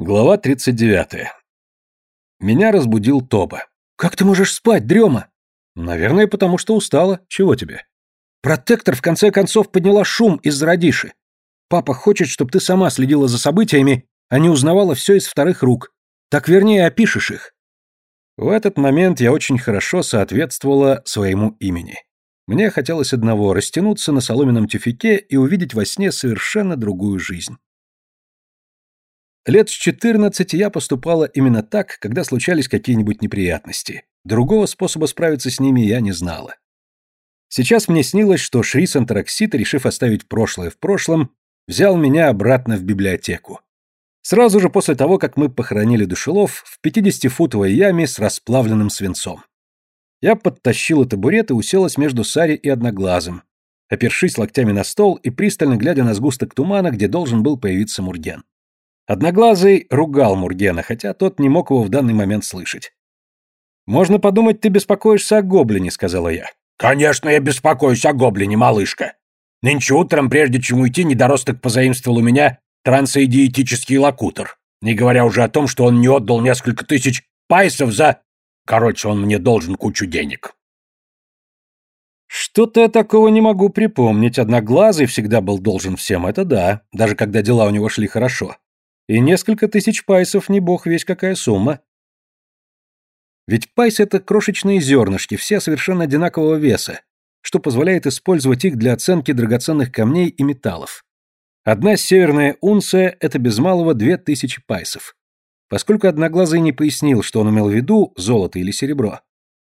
Глава 39. Меня разбудил Тоба. «Как ты можешь спать, дрема?» «Наверное, потому что устала. Чего тебе?» «Протектор в конце концов подняла шум из-за радиши. Папа хочет, чтобы ты сама следила за событиями, а не узнавала все из вторых рук. Так вернее опишешь их». В этот момент я очень хорошо соответствовала своему имени. Мне хотелось одного — растянуться на соломенном тюфяке и увидеть во сне совершенно другую жизнь. Лет с 14 я поступала именно так, когда случались какие-нибудь неприятности. Другого способа справиться с ними я не знала. Сейчас мне снилось, что Шрис Антараксит, решив оставить прошлое в прошлом, взял меня обратно в библиотеку. Сразу же после того, как мы похоронили душелов в 50-футовой яме с расплавленным свинцом. Я подтащила табурет и уселась между Сари и Одноглазым, опершись локтями на стол и пристально глядя на сгусток тумана, где должен был появиться Мурген. Одноглазый ругал Мургена, хотя тот не мог его в данный момент слышать. «Можно подумать, ты беспокоишься о гоблине», — сказала я. «Конечно, я беспокоюсь о гоблине, малышка. Нынче утром, прежде чем уйти, недоросток позаимствовал у меня трансоидиетический локутор, не говоря уже о том, что он не отдал несколько тысяч пайсов за... Короче, он мне должен кучу денег». «Что-то я такого не могу припомнить. Одноглазый всегда был должен всем, это да, даже когда дела у него шли хорошо. И несколько тысяч пайсов не бог весь какая сумма. Ведь пайс — это крошечные зернышки, все совершенно одинакового веса, что позволяет использовать их для оценки драгоценных камней и металлов. Одна северная унция — это без малого две тысячи пайсов. Поскольку Одноглазый не пояснил, что он имел в виду, золото или серебро,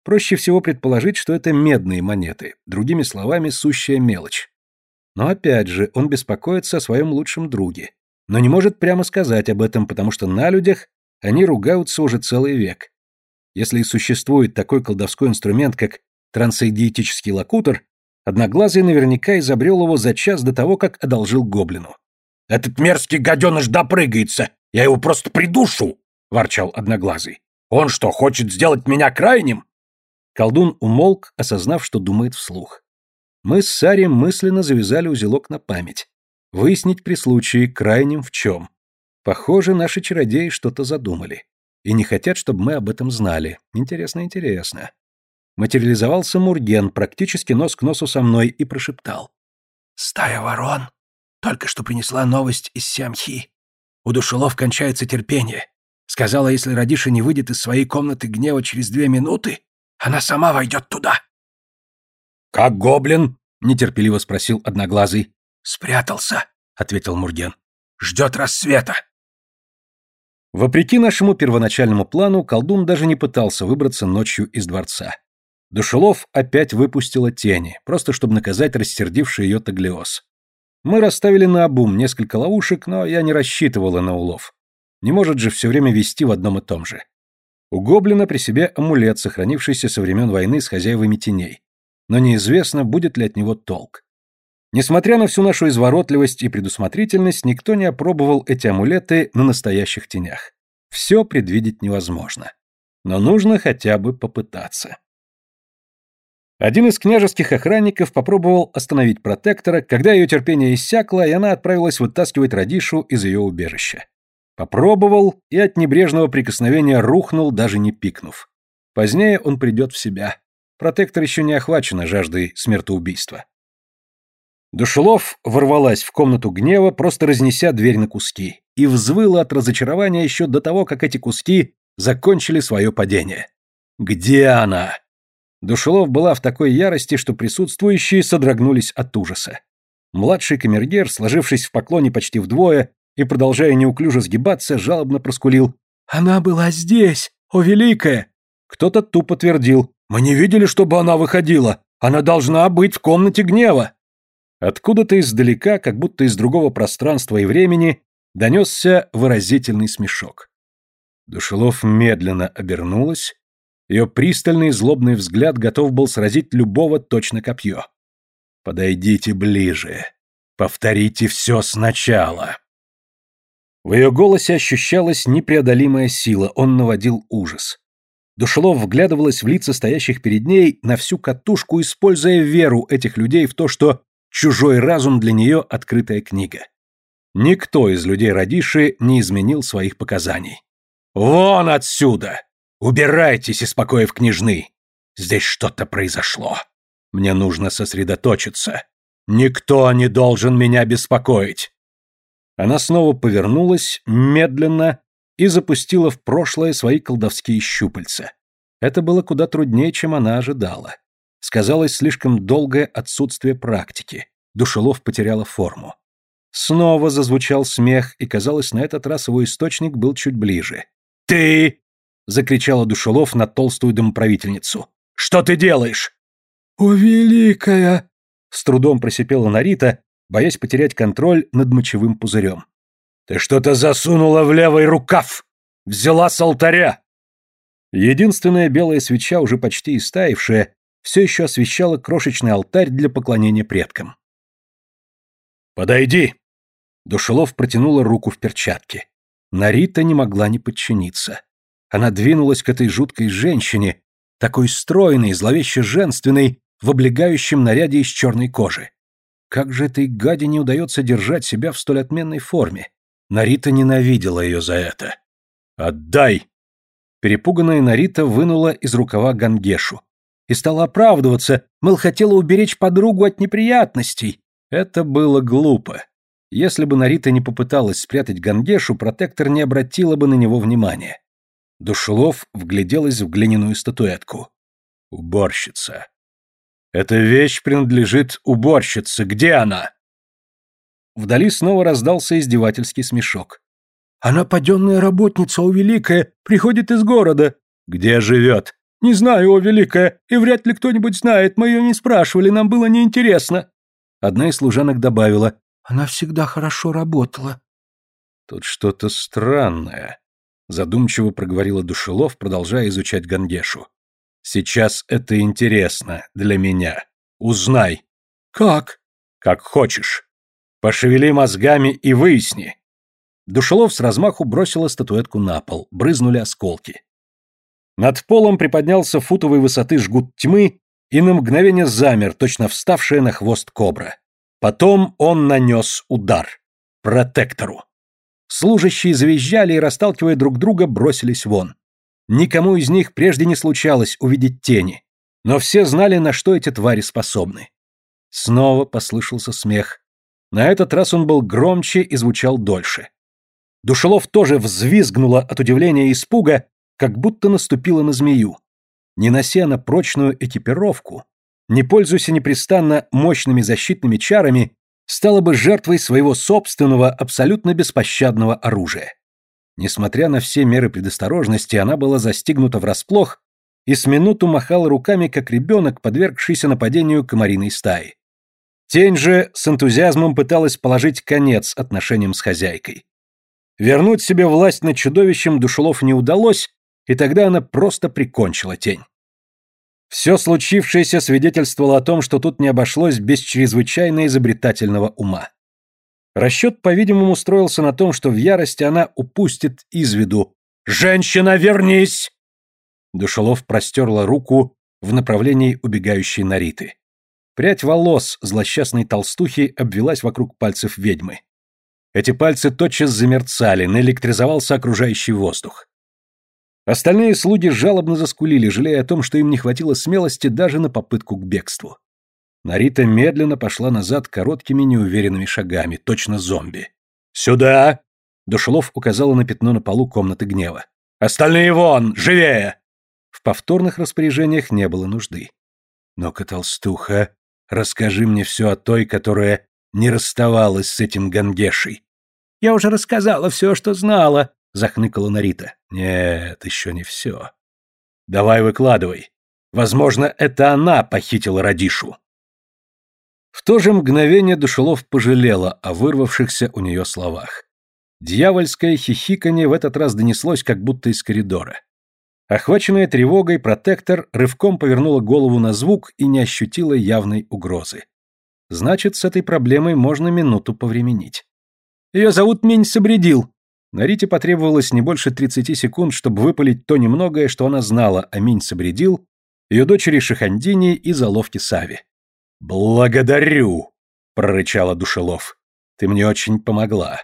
проще всего предположить, что это медные монеты, другими словами, сущая мелочь. Но опять же, он беспокоится о своем лучшем друге но не может прямо сказать об этом, потому что на людях они ругаются уже целый век. Если и существует такой колдовской инструмент, как трансидиетический локутор, Одноглазый наверняка изобрел его за час до того, как одолжил гоблину. «Этот мерзкий гаденыш допрыгается! Я его просто придушу!» — ворчал Одноглазый. «Он что, хочет сделать меня крайним?» Колдун умолк, осознав, что думает вслух. Мы с Сари мысленно завязали узелок на память. Выяснить при случае, крайним в чем. Похоже, наши чародеи что-то задумали. И не хотят, чтобы мы об этом знали. Интересно, интересно. Материализовался Мурген, практически нос к носу со мной, и прошептал. «Стая ворон только что принесла новость из Сямхи. У душелов кончается терпение. Сказала, если Радиша не выйдет из своей комнаты гнева через две минуты, она сама войдет туда». «Как гоблин?» — нетерпеливо спросил Одноглазый. «Спрятался», — ответил Мурген. «Ждет рассвета». Вопреки нашему первоначальному плану, колдун даже не пытался выбраться ночью из дворца. Душелов опять выпустила тени, просто чтобы наказать рассердивший ее Таглиоз. Мы расставили на обум несколько ловушек, но я не рассчитывала на улов. Не может же все время вести в одном и том же. У гоблина при себе амулет, сохранившийся со времен войны с хозяевами теней. Но неизвестно, будет ли от него толк. Несмотря на всю нашу изворотливость и предусмотрительность, никто не опробовал эти амулеты на настоящих тенях. Все предвидеть невозможно. Но нужно хотя бы попытаться. Один из княжеских охранников попробовал остановить протектора, когда ее терпение иссякло, и она отправилась вытаскивать Радишу из ее убежища. Попробовал и от небрежного прикосновения рухнул, даже не пикнув. Позднее он придет в себя. Протектор еще не охвачена жаждой смертоубийства. Душелов ворвалась в комнату гнева, просто разнеся дверь на куски, и взвыла от разочарования еще до того, как эти куски закончили свое падение. «Где она?» Душелов была в такой ярости, что присутствующие содрогнулись от ужаса. Младший камергер, сложившись в поклоне почти вдвое и продолжая неуклюже сгибаться, жалобно проскулил. «Она была здесь! О, великая!» Кто-то тупо твердил. «Мы не видели, чтобы она выходила! Она должна быть в комнате гнева!» Откуда-то издалека, как будто из другого пространства и времени, донесся выразительный смешок. Душелов медленно обернулась, ее пристальный злобный взгляд готов был сразить любого точно копье. «Подойдите ближе. Повторите все сначала». В ее голосе ощущалась непреодолимая сила, он наводил ужас. Душелов вглядывалась в лица стоящих перед ней на всю катушку, используя веру этих людей в то, что Чужой разум для нее открытая книга. Никто из людей Радиши не изменил своих показаний. «Вон отсюда! Убирайтесь из покоев княжны! Здесь что-то произошло. Мне нужно сосредоточиться. Никто не должен меня беспокоить!» Она снова повернулась, медленно, и запустила в прошлое свои колдовские щупальца. Это было куда труднее, чем она ожидала. Сказалось слишком долгое отсутствие практики. Душелов потеряла форму. Снова зазвучал смех, и, казалось, на этот раз его источник был чуть ближе. «Ты!» — закричала Душелов на толстую домоправительницу. «Что ты делаешь?» «О, великая!» — с трудом просипела Нарита, боясь потерять контроль над мочевым пузырем. «Ты что-то засунула в левый рукав! Взяла с алтаря!» Единственная белая свеча, уже почти истаившая, все еще освещала крошечный алтарь для поклонения предкам. «Подойди!» Душелов протянула руку в перчатке. Нарита не могла не подчиниться. Она двинулась к этой жуткой женщине, такой стройной, зловеще женственной, в облегающем наряде из черной кожи. Как же этой гаде не удается держать себя в столь отменной форме? Нарита ненавидела ее за это. «Отдай!» Перепуганная Нарита вынула из рукава Гангешу и стала оправдываться, мол, хотела уберечь подругу от неприятностей. Это было глупо. Если бы Нарита не попыталась спрятать Гангешу, протектор не обратила бы на него внимания. Душелов вгляделась в глиняную статуэтку. Уборщица. Эта вещь принадлежит уборщице. Где она? Вдали снова раздался издевательский смешок. «Она паденная работница, о великая, приходит из города». «Где живет?» «Не знаю, о великая, и вряд ли кто-нибудь знает, мы ее не спрашивали, нам было неинтересно». Одна из служанок добавила. «Она всегда хорошо работала». «Тут что-то странное», — задумчиво проговорила Душелов, продолжая изучать Гангешу. «Сейчас это интересно для меня. Узнай». «Как?» «Как хочешь. Пошевели мозгами и выясни». Душелов с размаху бросила статуэтку на пол, брызнули осколки. Над полом приподнялся футовой высоты жгут тьмы и на мгновение замер, точно вставшая на хвост кобра. Потом он нанес удар. Протектору. Служащие завизжали и, расталкивая друг друга, бросились вон. Никому из них прежде не случалось увидеть тени, но все знали, на что эти твари способны. Снова послышался смех. На этот раз он был громче и звучал дольше. Душелов тоже взвизгнула от удивления и испуга, как будто наступила на змею. Не нося на прочную экипировку, не пользуясь непрестанно мощными защитными чарами, стала бы жертвой своего собственного абсолютно беспощадного оружия. Несмотря на все меры предосторожности, она была застигнута врасплох и с минуту махала руками, как ребенок, подвергшийся нападению комариной стаи. Тень же с энтузиазмом пыталась положить конец отношениям с хозяйкой. Вернуть себе власть над чудовищем Душелов не удалось, и тогда она просто прикончила тень. Все случившееся свидетельствовало о том, что тут не обошлось без чрезвычайно изобретательного ума. Расчет, по-видимому, строился на том, что в ярости она упустит из виду «Женщина, вернись!» Душелов простерла руку в направлении убегающей Нариты. Прядь волос злосчастной толстухи обвелась вокруг пальцев ведьмы. Эти пальцы тотчас замерцали, наэлектризовался окружающий воздух. Остальные слуги жалобно заскулили, жалея о том, что им не хватило смелости даже на попытку к бегству. Нарита медленно пошла назад короткими неуверенными шагами, точно зомби. «Сюда!» Душелов указала на пятно на полу комнаты гнева. «Остальные вон! Живее!» В повторных распоряжениях не было нужды. «Но-ка, толстуха, расскажи мне все о той, которая не расставалась с этим Гангешей. «Я уже рассказала все, что знала», — захныкала Нарита. «Нет, еще не все. Давай выкладывай. Возможно, это она похитила Радишу». В то же мгновение Душелов пожалела о вырвавшихся у нее словах. Дьявольское хихиканье в этот раз донеслось как будто из коридора. Охваченная тревогой, протектор рывком повернула голову на звук и не ощутила явной угрозы. Значит, с этой проблемой можно минуту повременить. Ее зовут Минь Собредил. Нарите потребовалось не больше 30 секунд, чтобы выпалить то немногое, что она знала о Минь Собредил, ее дочери Шахандине и заловке Сави. «Благодарю!» — прорычала Душелов. Ты мне очень помогла.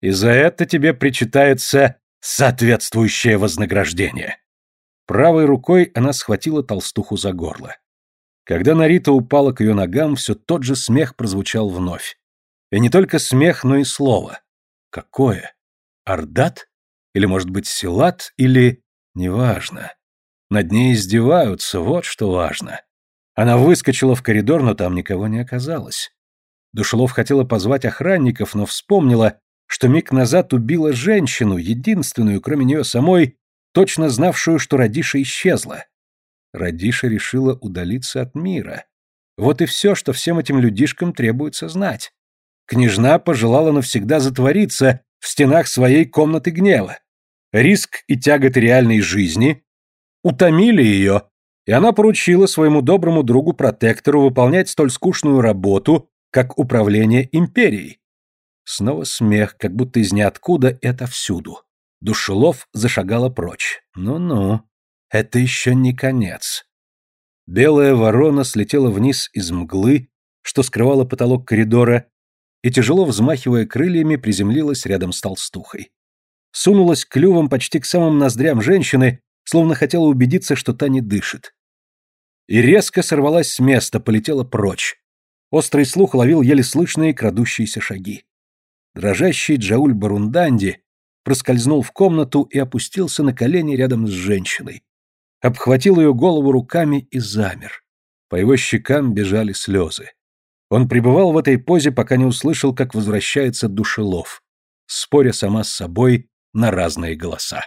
И за это тебе причитается соответствующее вознаграждение. Правой рукой она схватила толстуху за горло. Когда Нарита упала к ее ногам, все тот же смех прозвучал вновь. И не только смех, но и слово. Какое? Ардат? Или, может быть, Силат? Или... Неважно. Над ней издеваются, вот что важно. Она выскочила в коридор, но там никого не оказалось. Душелов хотела позвать охранников, но вспомнила, что миг назад убила женщину, единственную, кроме нее самой, точно знавшую, что Радиша исчезла. Радиша решила удалиться от мира. Вот и все, что всем этим людишкам требуется знать. Княжна пожелала навсегда затвориться в стенах своей комнаты гнева. Риск и тяготы реальной жизни утомили ее, и она поручила своему доброму другу-протектору выполнять столь скучную работу, как управление империей. Снова смех, как будто из ниоткуда это всюду. Душелов зашагала прочь. Ну-ну, это еще не конец. Белая ворона слетела вниз из мглы, что скрывала потолок коридора, и, тяжело взмахивая крыльями, приземлилась рядом с толстухой. Сунулась клювом почти к самым ноздрям женщины, словно хотела убедиться, что та не дышит. И резко сорвалась с места, полетела прочь. Острый слух ловил еле слышные крадущиеся шаги. Дрожащий Джауль Барунданди проскользнул в комнату и опустился на колени рядом с женщиной. Обхватил ее голову руками и замер. По его щекам бежали слезы. Он пребывал в этой позе, пока не услышал, как возвращается душелов, споря сама с собой на разные голоса.